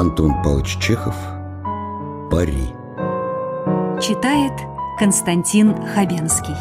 Антон Павлович Чехов «Пари» Читает Константин Хабенский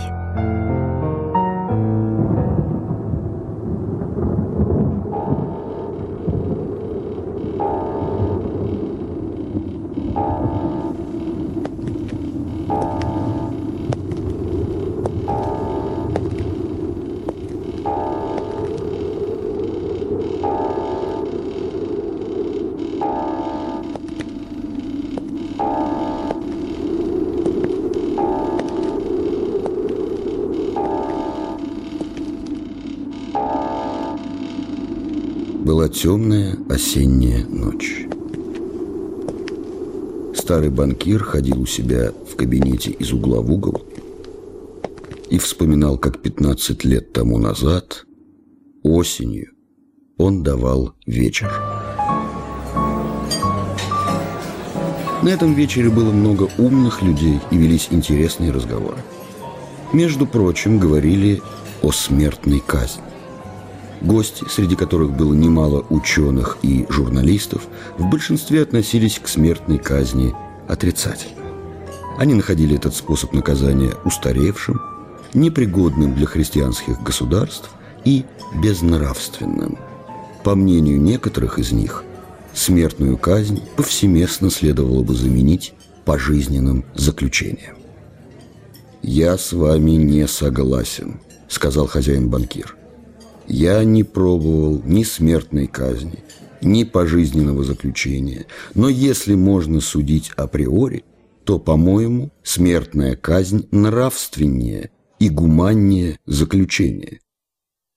Была темная осенняя ночь. Старый банкир ходил у себя в кабинете из угла в угол и вспоминал, как 15 лет тому назад, осенью, он давал вечер. На этом вечере было много умных людей и велись интересные разговоры. Между прочим, говорили о смертной казни. Гости, среди которых было немало ученых и журналистов, в большинстве относились к смертной казни отрицательно. Они находили этот способ наказания устаревшим, непригодным для христианских государств и безнравственным. По мнению некоторых из них, смертную казнь повсеместно следовало бы заменить пожизненным заключением. «Я с вами не согласен», — сказал хозяин-банкир. Я не пробовал ни смертной казни, ни пожизненного заключения, но если можно судить априори, то, по-моему, смертная казнь нравственнее и гуманнее заключения.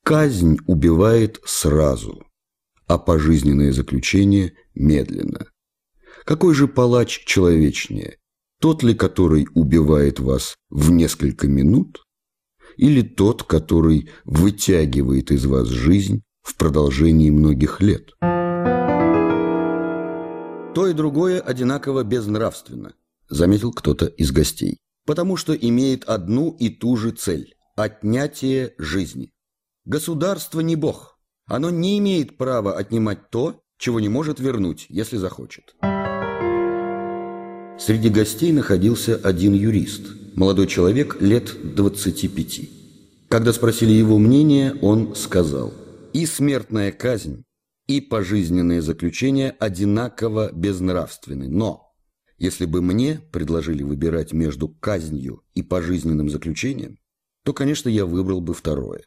Казнь убивает сразу, а пожизненное заключение медленно. Какой же палач человечнее? Тот ли, который убивает вас в несколько минут, или тот, который вытягивает из вас жизнь в продолжении многих лет. То и другое одинаково безнравственно, заметил кто-то из гостей, потому что имеет одну и ту же цель – отнятие жизни. Государство не бог, оно не имеет права отнимать то, чего не может вернуть, если захочет. Среди гостей находился один юрист, молодой человек лет 25. Когда спросили его мнение, он сказал, «И смертная казнь, и пожизненное заключение одинаково безнравственны, но если бы мне предложили выбирать между казнью и пожизненным заключением, то, конечно, я выбрал бы второе.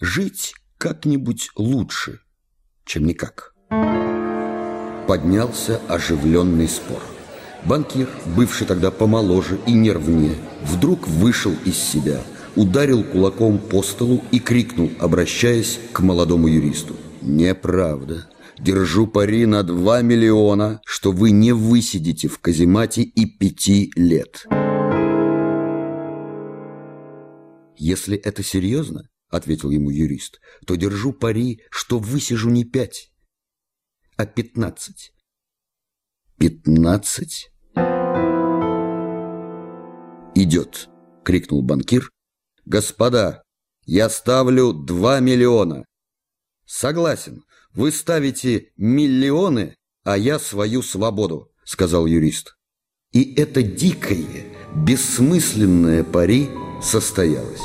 Жить как-нибудь лучше, чем никак». Поднялся оживленный спор. Банкир, бывший тогда помоложе и нервнее, вдруг вышел из себя, ударил кулаком по столу и крикнул, обращаясь к молодому юристу. «Неправда. Держу пари на два миллиона, что вы не высидите в каземате и пяти лет». «Если это серьезно, — ответил ему юрист, — то держу пари, что высижу не пять, а пятнадцать». «Пятнадцать?» «Идет!» — крикнул банкир. «Господа, я ставлю два миллиона!» «Согласен, вы ставите миллионы, а я свою свободу», — сказал юрист. И это дикое, бессмысленное пари состоялось.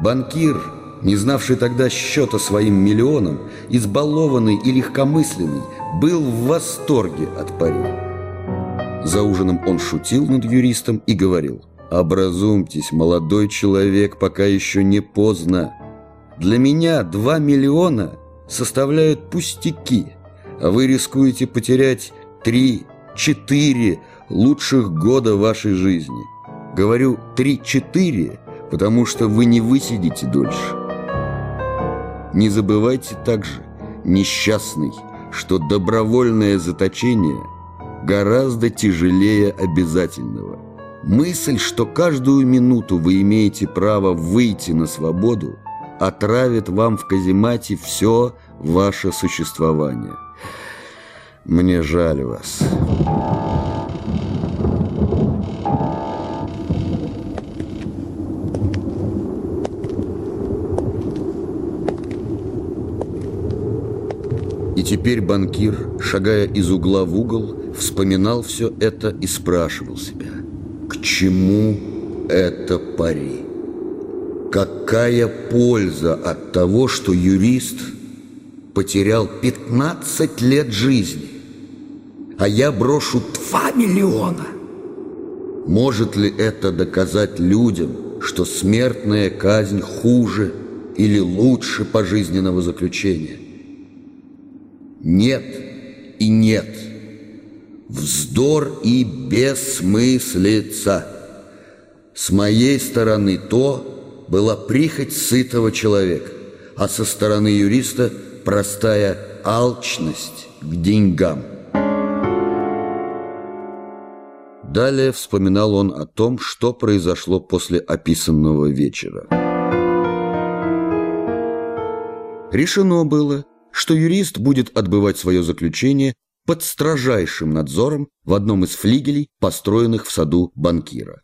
Банкир, не знавший тогда счета своим миллионам, избалованный и легкомысленный, был в восторге от пари. За ужином он шутил над юристом и говорил «Образумьтесь, молодой человек, пока еще не поздно. Для меня два миллиона составляют пустяки, а вы рискуете потерять три-четыре лучших года вашей жизни. Говорю три-четыре, потому что вы не высидите дольше. Не забывайте также, несчастный, что добровольное заточение – гораздо тяжелее обязательного. Мысль, что каждую минуту вы имеете право выйти на свободу, отравит вам в каземате все ваше существование. Мне жаль вас. И теперь банкир, шагая из угла в угол, вспоминал все это и спрашивал себя, к чему это пари? Какая польза от того, что юрист потерял 15 лет жизни, а я брошу 2 миллиона? Может ли это доказать людям, что смертная казнь хуже или лучше пожизненного заключения? Нет и нет. Вздор и бессмыслица. С моей стороны то, была прихоть сытого человека, а со стороны юриста простая алчность к деньгам. Далее вспоминал он о том, что произошло после описанного вечера. Решено было, что юрист будет отбывать свое заключение под строжайшим надзором в одном из флигелей, построенных в саду банкира.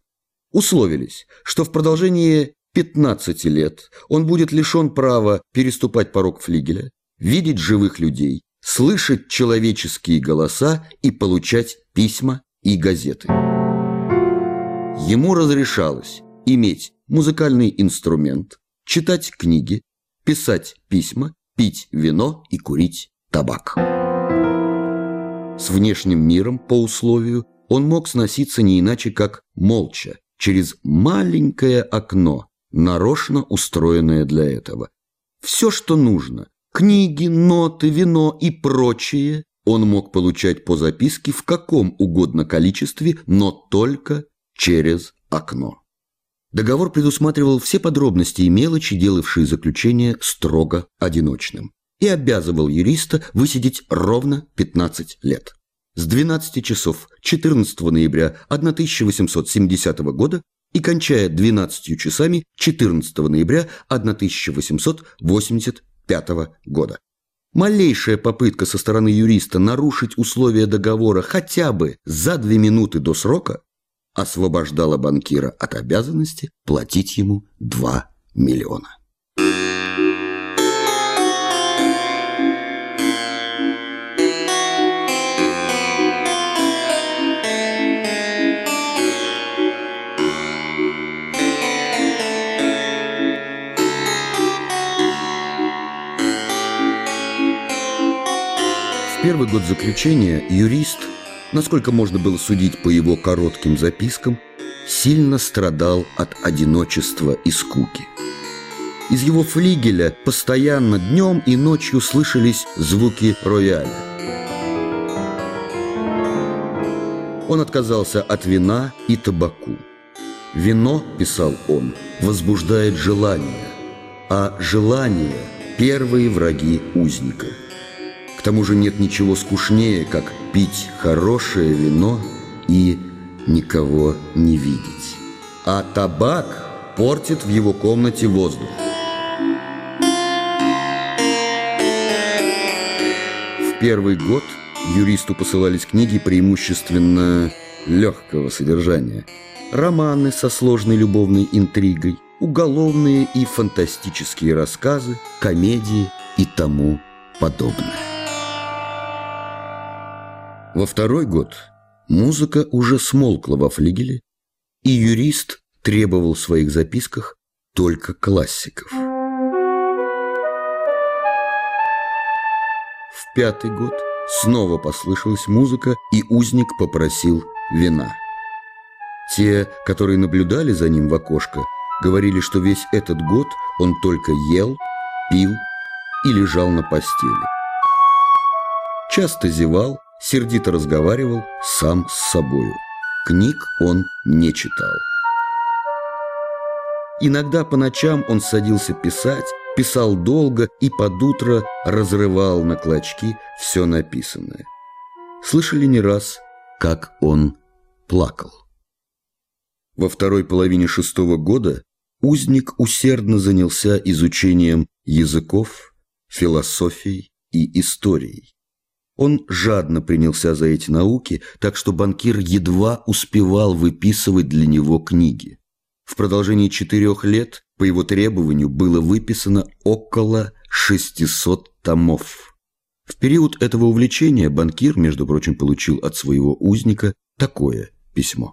Условились, что в продолжении 15 лет он будет лишен права переступать порог флигеля, видеть живых людей, слышать человеческие голоса и получать письма и газеты. Ему разрешалось иметь музыкальный инструмент, читать книги, писать письма, пить вино и курить табак. С внешним миром по условию он мог сноситься не иначе, как молча, через маленькое окно, нарочно устроенное для этого. Все, что нужно – книги, ноты, вино и прочее – он мог получать по записке в каком угодно количестве, но только через окно. Договор предусматривал все подробности и мелочи, делавшие заключение строго одиночным, и обязывал юриста высидеть ровно 15 лет. С 12 часов 14 ноября 1870 года и кончая 12 часами 14 ноября 1885 года. Малейшая попытка со стороны юриста нарушить условия договора хотя бы за две минуты до срока освобождала банкира от обязанности платить ему 2 миллиона. первый год заключения юрист, насколько можно было судить по его коротким запискам, сильно страдал от одиночества и скуки. Из его флигеля постоянно днем и ночью слышались звуки рояля. Он отказался от вина и табаку. «Вино, — писал он, — возбуждает желание, а желание — первые враги узника». Тому же нет ничего скучнее, как пить хорошее вино и никого не видеть. А табак портит в его комнате воздух. В первый год юристу посылались книги преимущественно легкого содержания. Романы со сложной любовной интригой, уголовные и фантастические рассказы, комедии и тому подобное. Во второй год музыка уже смолкла во флигеле, и юрист требовал в своих записках только классиков. В пятый год снова послышалась музыка, и узник попросил вина. Те, которые наблюдали за ним в окошко, говорили, что весь этот год он только ел, пил и лежал на постели. Часто зевал, сердито разговаривал сам с собою. Книг он не читал. Иногда по ночам он садился писать, писал долго и под утро разрывал на клочки все написанное. Слышали не раз, как он плакал. Во второй половине шестого года узник усердно занялся изучением языков, философией и историей. Он жадно принялся за эти науки, так что банкир едва успевал выписывать для него книги. В продолжении четырех лет по его требованию было выписано около 600 томов. В период этого увлечения банкир, между прочим, получил от своего узника такое письмо.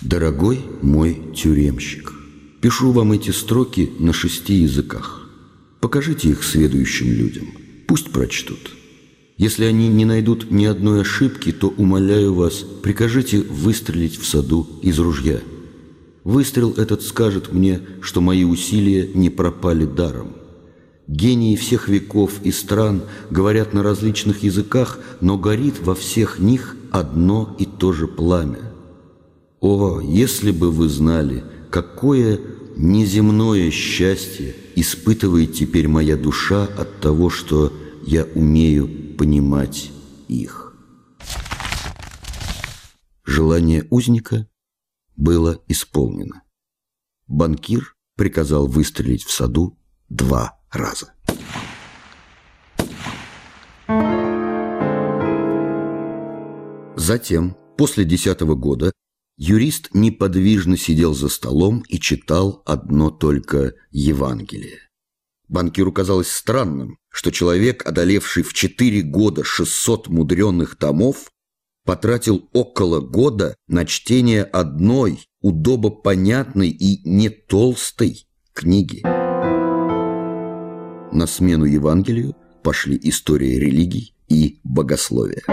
«Дорогой мой тюремщик, пишу вам эти строки на шести языках. Покажите их следующим людям, пусть прочтут. Если они не найдут ни одной ошибки, то, умоляю вас, прикажите выстрелить в саду из ружья. Выстрел этот скажет мне, что мои усилия не пропали даром. Гении всех веков и стран говорят на различных языках, но горит во всех них одно и то же пламя. О, если бы вы знали, какое неземное счастье испытывает теперь моя душа от того, что я умею понимать их. Желание узника было исполнено. Банкир приказал выстрелить в саду два раза. Затем, после десятого года, юрист неподвижно сидел за столом и читал одно только Евангелие. Банкиру казалось странным, что человек, одолевший в четыре года 600 мудреных томов, потратил около года на чтение одной, удобопонятной и не толстой книги. На смену Евангелию пошли история религий и богословия.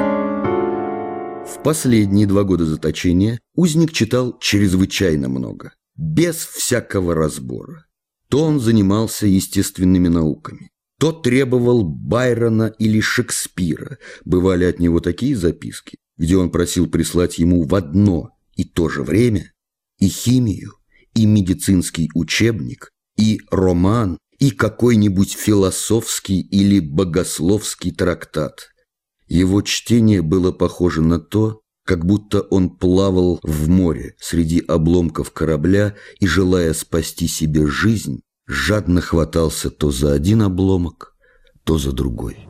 В последние два года заточения узник читал чрезвычайно много, без всякого разбора. То он занимался естественными науками, то требовал Байрона или Шекспира. Бывали от него такие записки, где он просил прислать ему в одно и то же время и химию, и медицинский учебник, и роман, и какой-нибудь философский или богословский трактат. Его чтение было похоже на то, как будто он плавал в море среди обломков корабля и, желая спасти себе жизнь, жадно хватался то за один обломок, то за другой.